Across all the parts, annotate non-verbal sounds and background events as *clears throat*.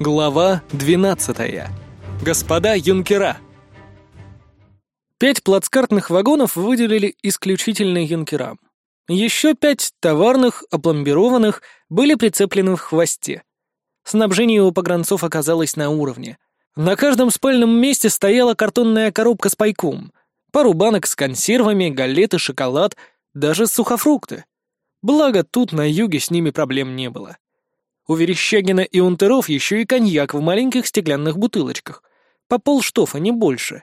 Глава 12. Господа юнкера. Пять плацкартных вагонов выделили исключительно юнкерам. Еще пять товарных, опломбированных, были прицеплены в хвосте. Снабжение у погранцов оказалось на уровне. На каждом спальном месте стояла картонная коробка с пайком, пару банок с консервами, галеты, шоколад, даже сухофрукты. Благо, тут на юге с ними проблем не было. У Верещагина и Унтеров еще и коньяк в маленьких стеклянных бутылочках. По полштофа, не больше.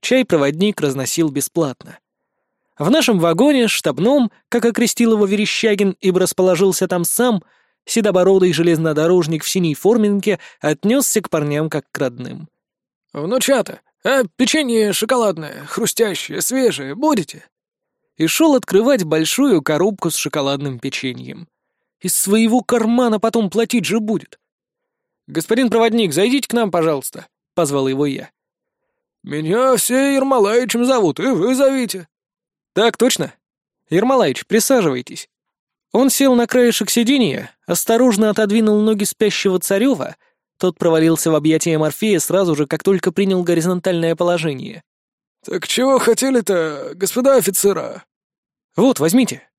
Чай проводник разносил бесплатно. В нашем вагоне, штабном, как окрестил его Верещагин, ибо расположился там сам, седобородый железнодорожник в синей форменке отнесся к парням как к родным. «Внучата, а печенье шоколадное, хрустящее, свежее будете?» И шел открывать большую коробку с шоколадным печеньем. Из своего кармана потом платить же будет. «Господин проводник, зайдите к нам, пожалуйста», — позвал его я. «Меня все Ермолаевичем зовут, и вы зовите». «Так точно. Ермолаевич, присаживайтесь». Он сел на краешек сиденья, осторожно отодвинул ноги спящего царева, тот провалился в объятия Морфея сразу же, как только принял горизонтальное положение. «Так чего хотели-то, господа офицера?» «Вот, возьмите».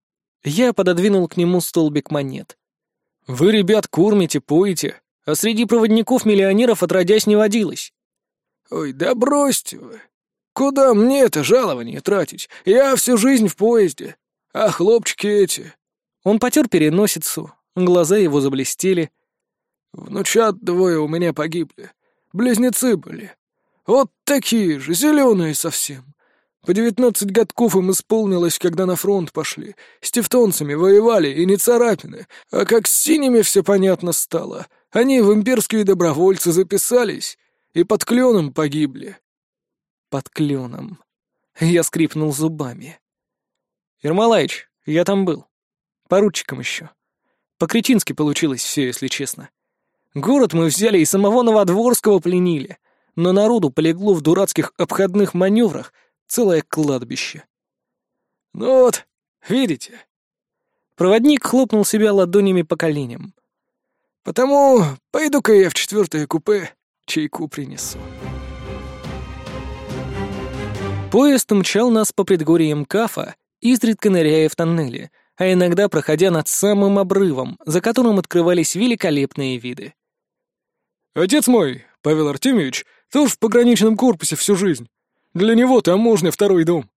Я пододвинул к нему столбик монет. «Вы, ребят, кормите, поете, а среди проводников-миллионеров отродясь не водилось». «Ой, да бросьте вы! Куда мне это жалование тратить? Я всю жизнь в поезде. А хлопчики эти...» Он потер переносицу, глаза его заблестели. «Внучат двое у меня погибли. Близнецы были. Вот такие же, зеленые совсем. По девятнадцать годков им исполнилось, когда на фронт пошли. С тевтонцами воевали, и не царапины. А как с синими все понятно стало. Они в имперские добровольцы записались и под кленом погибли. Под кленом. Я скрипнул зубами. Ермолаич, я там был. Поручиком еще. По-кретински получилось все, если честно. Город мы взяли и самого Новодворского пленили. Но народу полегло в дурацких обходных маневрах, целое кладбище. «Ну вот, видите?» Проводник хлопнул себя ладонями по коленям. «Потому пойду-ка я в четвертое купе чайку принесу». Поезд мчал нас по предгорьям Кафа, изредка ныряя в тоннели, а иногда проходя над самым обрывом, за которым открывались великолепные виды. «Отец мой, Павел Артемьевич, тоже в пограничном корпусе всю жизнь. Для него таможня второй дом.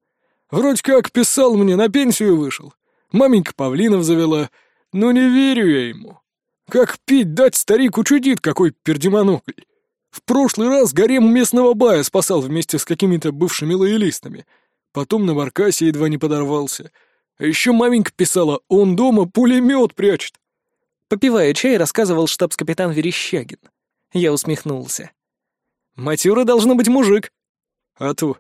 Вроде как писал мне, на пенсию вышел. Маменька Павлинов завела, но не верю я ему. Как пить дать старик учудит, какой пердемонокль. В прошлый раз гарем местного бая спасал вместе с какими-то бывшими лоялистами. Потом на баркасе едва не подорвался. А еще маменька писала, он дома пулемет прячет. Попивая чай, рассказывал штабс-капитан Верещагин. Я усмехнулся. «Матюра должно быть мужик», а то.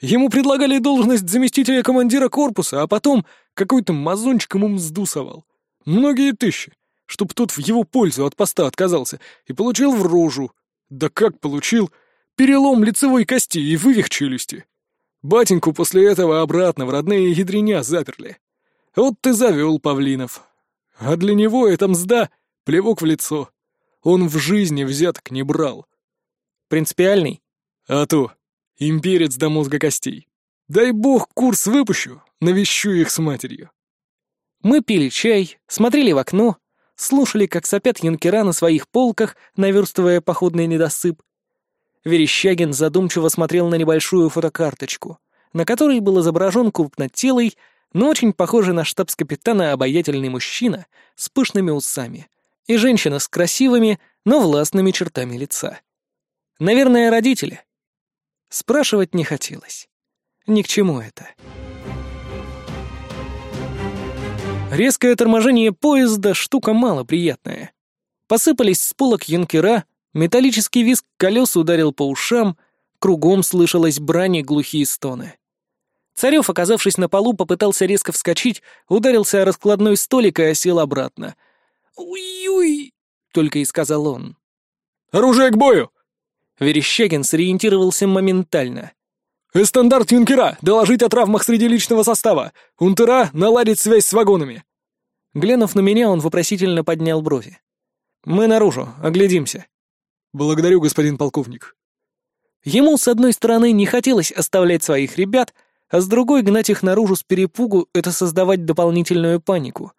Ему предлагали должность заместителя командира корпуса, а потом какой-то мазончик ему мзду совал. Многие тысячи, чтоб тот в его пользу от поста отказался, и получил в рожу. Да как получил? Перелом лицевой кости и вывих челюсти. Батеньку после этого обратно в родные ядреня заперли. Вот ты завел Павлинов. А для него это мзда — плевок в лицо. Он в жизни взяток не брал. Принципиальный? А то. Имперец до мозга костей. Дай бог курс выпущу, навещу их с матерью. Мы пили чай, смотрели в окно, слушали, как сопят юнкера на своих полках, наверстывая походный недосып. Верещагин задумчиво смотрел на небольшую фотокарточку, на которой был изображен крупнотелый, но очень похожий на штабс-капитана обаятельный мужчина с пышными усами и женщина с красивыми, но властными чертами лица. Наверное, родители — Спрашивать не хотелось. Ни к чему это. Резкое торможение поезда — штука малоприятная. Посыпались с полок юнкера, металлический визг колес ударил по ушам, кругом слышалось брань и глухие стоны. Царев, оказавшись на полу, попытался резко вскочить, ударился о раскладной столик и осел обратно. «Уй-уй!» — только и сказал он. «Оружие к бою!» Верещагин сориентировался моментально. «Эстандарт юнкера! Доложить о травмах среди личного состава! Унтера наладить связь с вагонами!» Глянув на меня, он вопросительно поднял брови. «Мы наружу, оглядимся». «Благодарю, господин полковник». Ему, с одной стороны, не хотелось оставлять своих ребят, а с другой гнать их наружу с перепугу — это создавать дополнительную панику.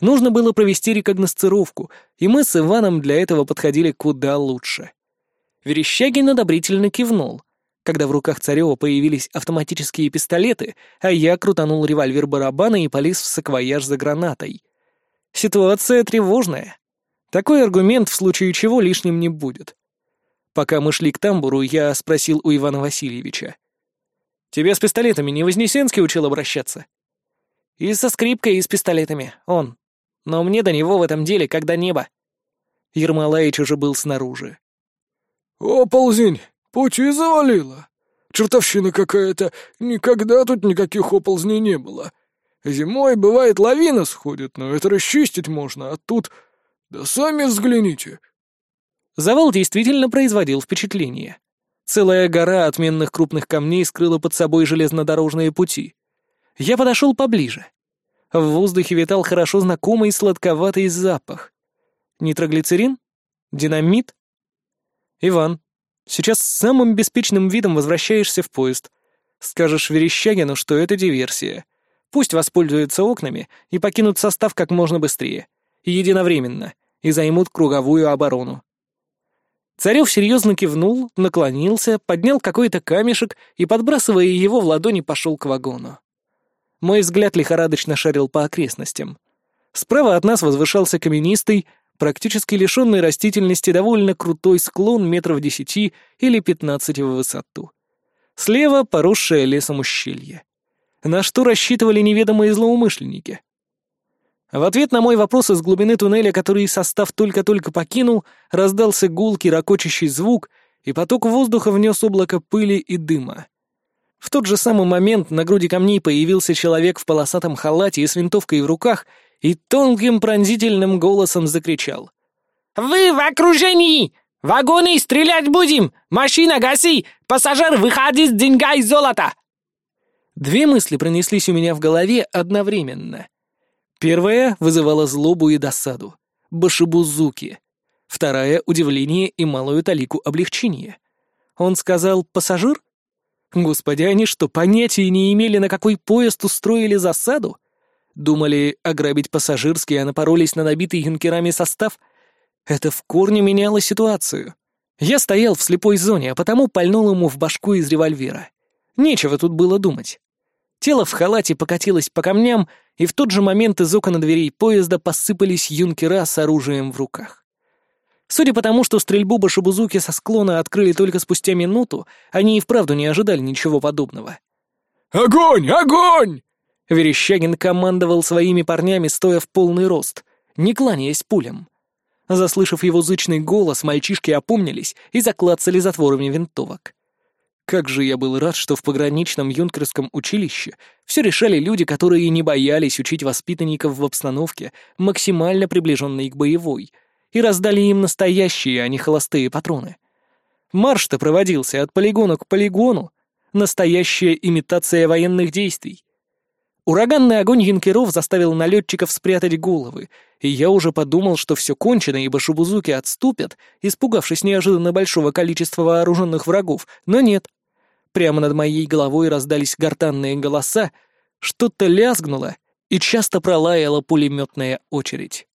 Нужно было провести рекогносцировку, и мы с Иваном для этого подходили куда лучше. Верещагин одобрительно кивнул, когда в руках Царева появились автоматические пистолеты, а я крутанул револьвер барабана и полез в саквояж за гранатой. Ситуация тревожная. Такой аргумент в случае чего лишним не будет. Пока мы шли к тамбуру, я спросил у Ивана Васильевича. «Тебя с пистолетами не Вознесенский учил обращаться?» «И со скрипкой, и с пистолетами. Он. Но мне до него в этом деле как до неба». Ермолаич уже был снаружи. «О, ползень, пути завалило. Чертовщина какая-то. Никогда тут никаких оползней не было. Зимой, бывает, лавина сходит, но это расчистить можно, а тут... Да сами взгляните. Завал действительно производил впечатление. Целая гора отменных крупных камней скрыла под собой железнодорожные пути. Я подошел поближе. В воздухе витал хорошо знакомый сладковатый запах. Нитроглицерин? Динамит? Иван, сейчас с самым беспечным видом возвращаешься в поезд. Скажешь Верещагину, что это диверсия. Пусть воспользуются окнами и покинут состав как можно быстрее. Единовременно. И займут круговую оборону. Царев серьезно кивнул, наклонился, поднял какой-то камешек и, подбрасывая его в ладони, пошел к вагону. Мой взгляд лихорадочно шарил по окрестностям. Справа от нас возвышался каменистый, практически лишенный растительности довольно крутой склон метров десяти или пятнадцати в высоту. Слева поросшее лесом ущелье. На что рассчитывали неведомые злоумышленники? В ответ на мой вопрос из глубины туннеля, который состав только-только покинул, раздался гулкий ракочащий звук, и поток воздуха внес облако пыли и дыма. В тот же самый момент на груди камней появился человек в полосатом халате и с винтовкой в руках и тонким пронзительным голосом закричал. «Вы в окружении! Вагоны стрелять будем! Машина гаси! Пассажир выходи с деньгой золота!» Две мысли пронеслись у меня в голове одновременно — Первая вызывала злобу и досаду. Башибузуки. Вторая — удивление и малую талику облегчения. Он сказал «пассажир»? Господи, они что, понятия не имели, на какой поезд устроили засаду? Думали ограбить пассажирский, а напоролись на набитый юнкерами состав? Это в корне меняло ситуацию. Я стоял в слепой зоне, а потому пальнул ему в башку из револьвера. Нечего тут было думать. Тело в халате покатилось по камням, и в тот же момент из окон дверей поезда посыпались юнкера с оружием в руках. Судя по тому, что стрельбу башибузуки со склона открыли только спустя минуту, они и вправду не ожидали ничего подобного. «Огонь! Огонь!» Верещагин командовал своими парнями, стоя в полный рост, не кланяясь пулям. Заслышав его зычный голос, мальчишки опомнились и заклацали затворами винтовок. Как же я был рад, что в пограничном юнкерском училище все решали люди, которые не боялись учить воспитанников в обстановке, максимально приближенной к боевой, и раздали им настоящие, а не холостые патроны. Марш-то проводился от полигона к полигону, настоящая имитация военных действий. Ураганный огонь юнкеров заставил налетчиков спрятать головы, и я уже подумал, что все кончено, ибо шубузуки отступят, испугавшись неожиданно большого количества вооруженных врагов, но нет. Прямо над моей головой раздались гортанные голоса, что-то лязгнуло, и часто пролаяла пулеметная очередь.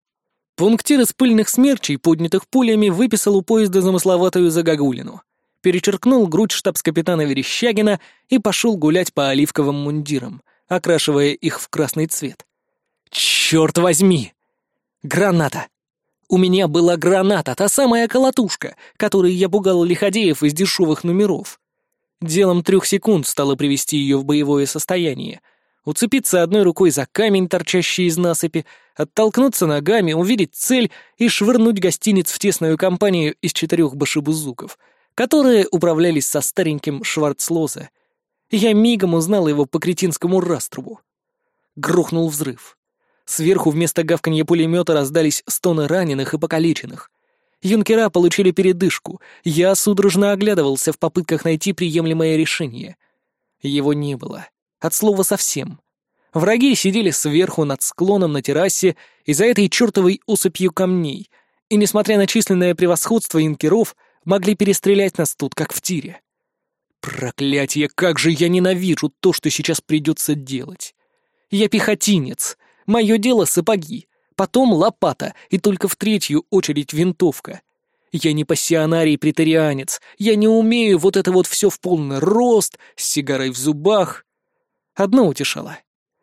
Пунктир из пыльных смерчей, поднятых пулями, выписал у поезда замысловатую загогулину, перечеркнул грудь штабс-капитана Верещагина и пошел гулять по оливковым мундирам, окрашивая их в красный цвет. «Черт возьми!» Граната! У меня была граната, та самая колотушка, которой я пугал лиходеев из дешевых номеров. Делом трех секунд стало привести ее в боевое состояние. Уцепиться одной рукой за камень, торчащий из насыпи, оттолкнуться ногами, увидеть цель и швырнуть гостиниц в тесную компанию из четырех башибузуков, которые управлялись со стареньким Шварцлозе. Я мигом узнал его по кретинскому раструбу. Грохнул взрыв. Сверху вместо гавканья пулемета раздались стоны раненых и покалеченных. Юнкера получили передышку. Я судорожно оглядывался в попытках найти приемлемое решение. Его не было. От слова совсем. Враги сидели сверху над склоном на террасе и за этой чертовой усыпью камней, и, несмотря на численное превосходство юнкеров, Могли перестрелять нас тут, как в тире. Проклятие, как же я ненавижу то, что сейчас придется делать. Я пехотинец. Мое дело — сапоги. Потом лопата, и только в третью очередь винтовка. Я не пассионарий-претарианец. Я не умею вот это вот все в полный рост, с сигарой в зубах. Одно утешало.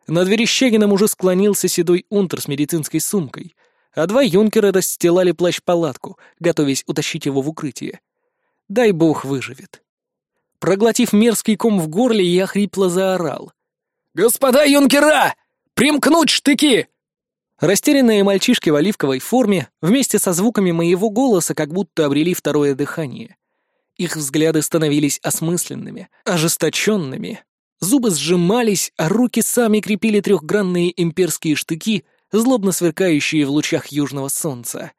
Над Верещагином уже склонился седой унтер с медицинской сумкой, а два юнкера расстилали плащ-палатку, готовясь утащить его в укрытие. Дай бог выживет. Проглотив мерзкий ком в горле, я хрипло заорал. «Господа юнкера! Примкнуть штыки!» Растерянные мальчишки в оливковой форме вместе со звуками моего голоса как будто обрели второе дыхание. Их взгляды становились осмысленными, ожесточенными. Зубы сжимались, а руки сами крепили трехгранные имперские штыки, злобно сверкающие в лучах южного солнца.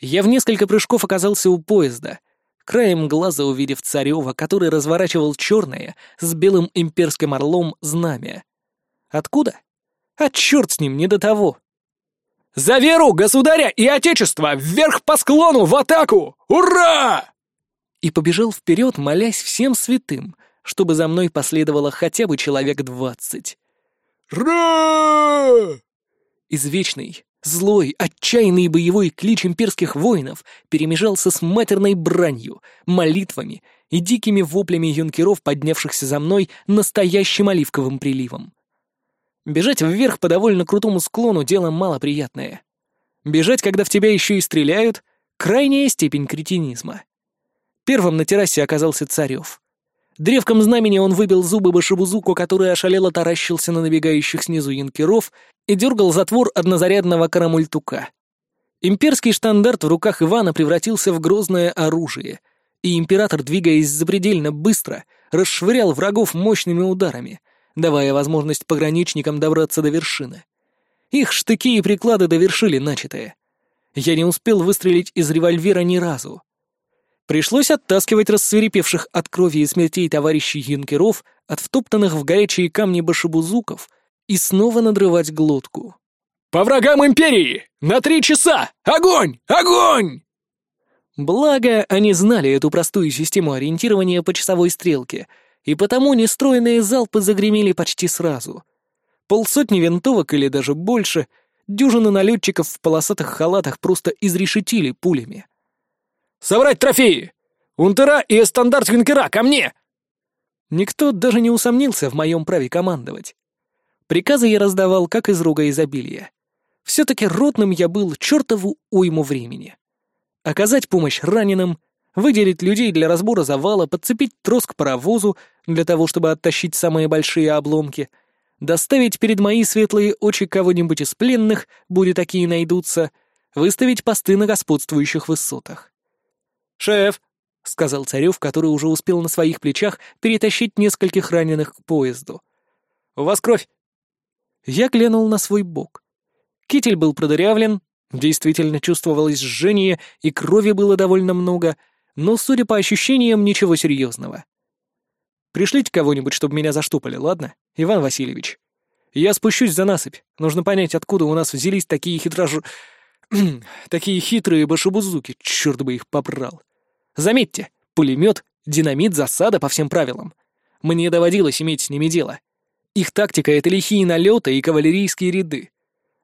Я в несколько прыжков оказался у поезда, краем глаза увидев Царева, который разворачивал черное с белым имперским орлом знамя. Откуда? А черт с ним, не до того. «За веру, государя и отечество! Вверх по склону, в атаку! Ура!» И побежал вперед, молясь всем святым, чтобы за мной последовало хотя бы человек двадцать. «Ра!» Извечный, Злой, отчаянный боевой клич имперских воинов перемежался с матерной бранью, молитвами и дикими воплями юнкеров, поднявшихся за мной настоящим оливковым приливом. Бежать вверх по довольно крутому склону — дело малоприятное. Бежать, когда в тебя еще и стреляют — крайняя степень кретинизма. Первым на террасе оказался Царев. Древком знамени он выбил зубы Башибузуку, который ошалело таращился на набегающих снизу янкеров и дергал затвор однозарядного карамультука. Имперский штандарт в руках Ивана превратился в грозное оружие, и император, двигаясь запредельно быстро, расшвырял врагов мощными ударами, давая возможность пограничникам добраться до вершины. Их штыки и приклады довершили начатое. Я не успел выстрелить из револьвера ни разу. Пришлось оттаскивать рассверепевших от крови и смертей товарищей юнкеров от втоптанных в горячие камни башебузуков и снова надрывать глотку. «По врагам Империи! На три часа! Огонь! Огонь!» Благо, они знали эту простую систему ориентирования по часовой стрелке, и потому нестроенные залпы загремели почти сразу. Полсотни винтовок или даже больше, дюжины налетчиков в полосатых халатах просто изрешетили пулями. Собрать трофеи! Унтера и эстандарт юнкера, ко мне!» Никто даже не усомнился в моем праве командовать. Приказы я раздавал, как из рога изобилия. Все-таки ротным я был чертову уйму времени. Оказать помощь раненым, выделить людей для разбора завала, подцепить трос к паровозу для того, чтобы оттащить самые большие обломки, доставить перед мои светлые очи кого-нибудь из пленных, будет такие найдутся, выставить посты на господствующих высотах. «Шеф!» — сказал Царев, который уже успел на своих плечах перетащить нескольких раненых к поезду. «У вас кровь!» Я глянул на свой бок. Китель был продырявлен, действительно чувствовалось жжение, и крови было довольно много, но, судя по ощущениям, ничего серьезного. «Пришлите кого-нибудь, чтобы меня заштопали, ладно, Иван Васильевич? Я спущусь за насыпь. Нужно понять, откуда у нас взялись такие хитрожу... *clears throat* такие хитрые башебузуки, черт бы их побрал. Заметьте, пулемет, динамит, засада по всем правилам. Мне доводилось иметь с ними дело. Их тактика — это лихие налеты и кавалерийские ряды.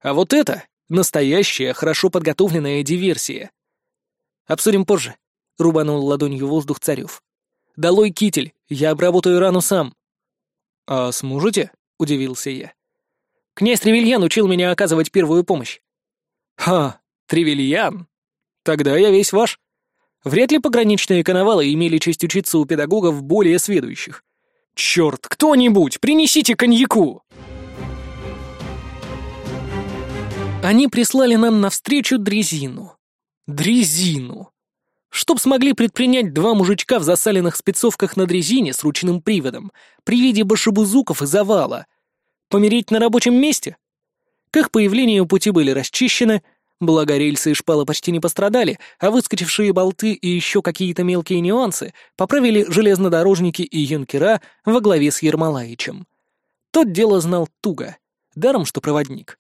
А вот это — настоящая, хорошо подготовленная диверсия. Обсудим позже. Рубанул ладонью воздух Царев. «Долой китель, я обработаю рану сам». «А сможете?» — удивился я. «Князь Тревельян учил меня оказывать первую помощь». «Ха, Тревельян? Тогда я весь ваш». Вряд ли пограничные коновалы имели честь учиться у педагогов более сведущих. «Черт, кто-нибудь, принесите коньяку!» Они прислали нам навстречу дрезину. Дрезину. Чтоб смогли предпринять два мужичка в засаленных спецовках на дрезине с ручным приводом при виде башебузуков и завала. Помереть на рабочем месте? К их появлению пути были расчищены, Благо, рельсы и шпалы почти не пострадали, а выскочившие болты и еще какие-то мелкие нюансы поправили железнодорожники и юнкера во главе с Ермолаичем. Тот дело знал туго, даром что проводник.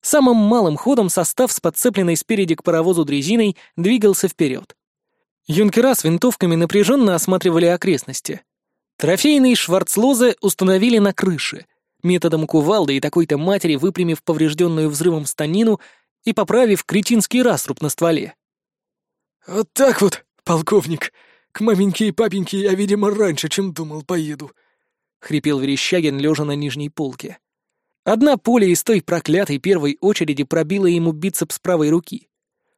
Самым малым ходом состав с подцепленной спереди к паровозу дрезиной двигался вперед. Юнкера с винтовками напряженно осматривали окрестности. Трофейные шварцлозы установили на крыше, методом кувалды и такой-то матери выпрямив поврежденную взрывом станину и поправив кретинский раструб на стволе. «Вот так вот, полковник. К маменьке и папеньке я, видимо, раньше, чем думал, поеду», — хрипел Верещагин, лежа на нижней полке. Одна пуля из той проклятой первой очереди пробила ему бицепс правой руки.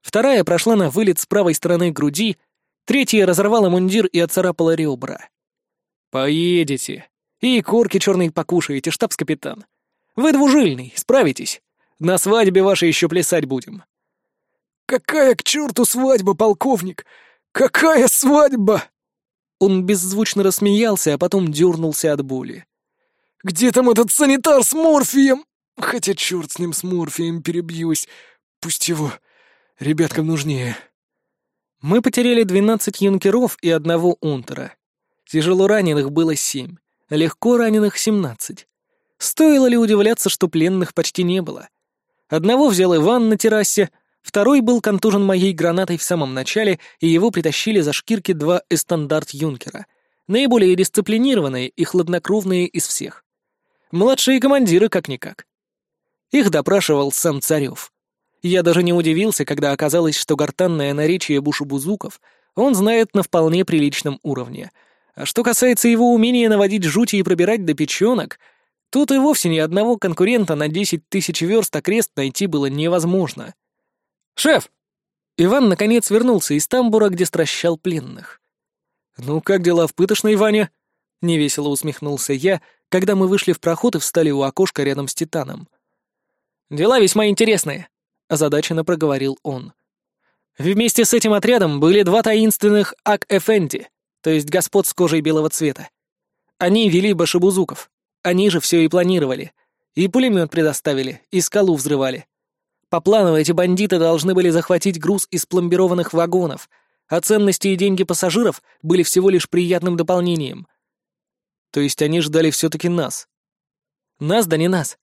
Вторая прошла на вылет с правой стороны груди, третья разорвала мундир и отцарапала ребра. «Поедете. И корки черные покушаете, штабс-капитан. Вы двужильный, справитесь. На свадьбе вашей еще плясать будем». «Какая к черту свадьба, полковник? Какая свадьба?» Он беззвучно рассмеялся, а потом дернулся от боли. «Где там этот санитар с морфием? Хотя черт с ним с морфием, перебьюсь. Пусть его ребяткам нужнее». Мы потеряли двенадцать юнкеров и одного унтера. Тяжело раненых было семь, легко раненых — семнадцать. Стоило ли удивляться, что пленных почти не было? Одного взял Иван на террасе, второй был контужен моей гранатой в самом начале, и его притащили за шкирки два эстандарт-юнкера, наиболее дисциплинированные и хладнокровные из всех. Младшие командиры как-никак. Их допрашивал сам Царев. Я даже не удивился, когда оказалось, что гортанное наречие бушебузуков он знает на вполне приличном уровне — а что касается его умения наводить жути и пробирать до печенок, тут и вовсе ни одного конкурента на десять тысяч верст окрест найти было невозможно. «Шеф!» Иван наконец вернулся из тамбура, где стращал пленных. «Ну, как дела в пытошной, Ваня?» — невесело усмехнулся я, когда мы вышли в проход и встали у окошка рядом с Титаном. «Дела весьма интересные», — озадаченно проговорил он. «Вместе с этим отрядом были два таинственных Ак-Эфенди, то есть господ с кожей белого цвета. Они вели башебузуков, они же все и планировали. И пулемет предоставили, и скалу взрывали. По плану эти бандиты должны были захватить груз из пломбированных вагонов, а ценности и деньги пассажиров были всего лишь приятным дополнением. То есть они ждали все-таки нас. Нас да не нас.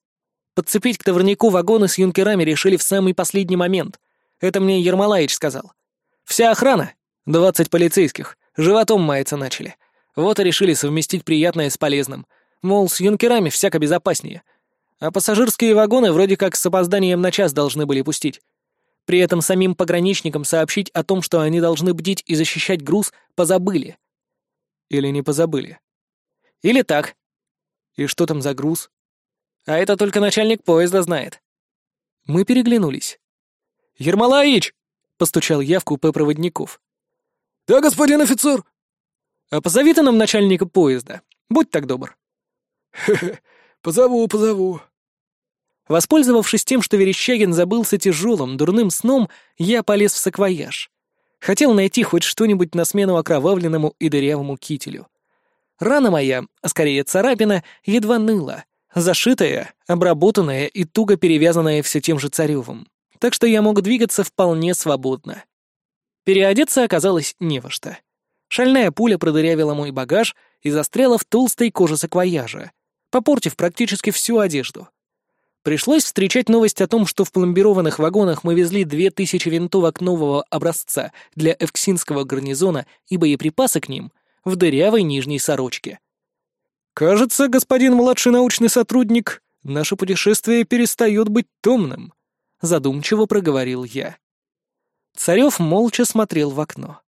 Подцепить к товарнику вагоны с юнкерами решили в самый последний момент. Это мне Ермолаевич сказал. Вся охрана, двадцать полицейских, Животом маяться начали. Вот и решили совместить приятное с полезным. Мол, с юнкерами всяко безопаснее. А пассажирские вагоны вроде как с опозданием на час должны были пустить. При этом самим пограничникам сообщить о том, что они должны бдить и защищать груз, позабыли. Или не позабыли. Или так. И что там за груз? А это только начальник поезда знает. Мы переглянулись. «Ермолаич!» — постучал я в купе проводников. «Да, господин офицер!» «А позови ты нам начальника поезда. Будь так добр». «Хе-хе, *laughs* позову, позову». Воспользовавшись тем, что Верещагин забылся тяжелым, дурным сном, я полез в саквояж. Хотел найти хоть что-нибудь на смену окровавленному и дырявому кителю. Рана моя, а скорее царапина, едва ныла, зашитая, обработанная и туго перевязанная все тем же Царевым, так что я мог двигаться вполне свободно. Переодеться оказалось не во что. Шальная пуля продырявила мой багаж и застряла в толстой коже саквояжа, попортив практически всю одежду. Пришлось встречать новость о том, что в пломбированных вагонах мы везли две тысячи винтовок нового образца для эвксинского гарнизона и боеприпасы к ним в дырявой нижней сорочке. «Кажется, господин младший научный сотрудник, наше путешествие перестает быть томным», — задумчиво проговорил я. Царев молча смотрел в окно.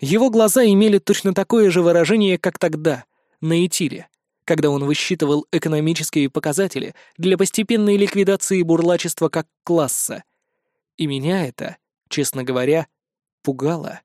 Его глаза имели точно такое же выражение, как тогда, на Этире, когда он высчитывал экономические показатели для постепенной ликвидации бурлачества как класса. И меня это, честно говоря, пугало.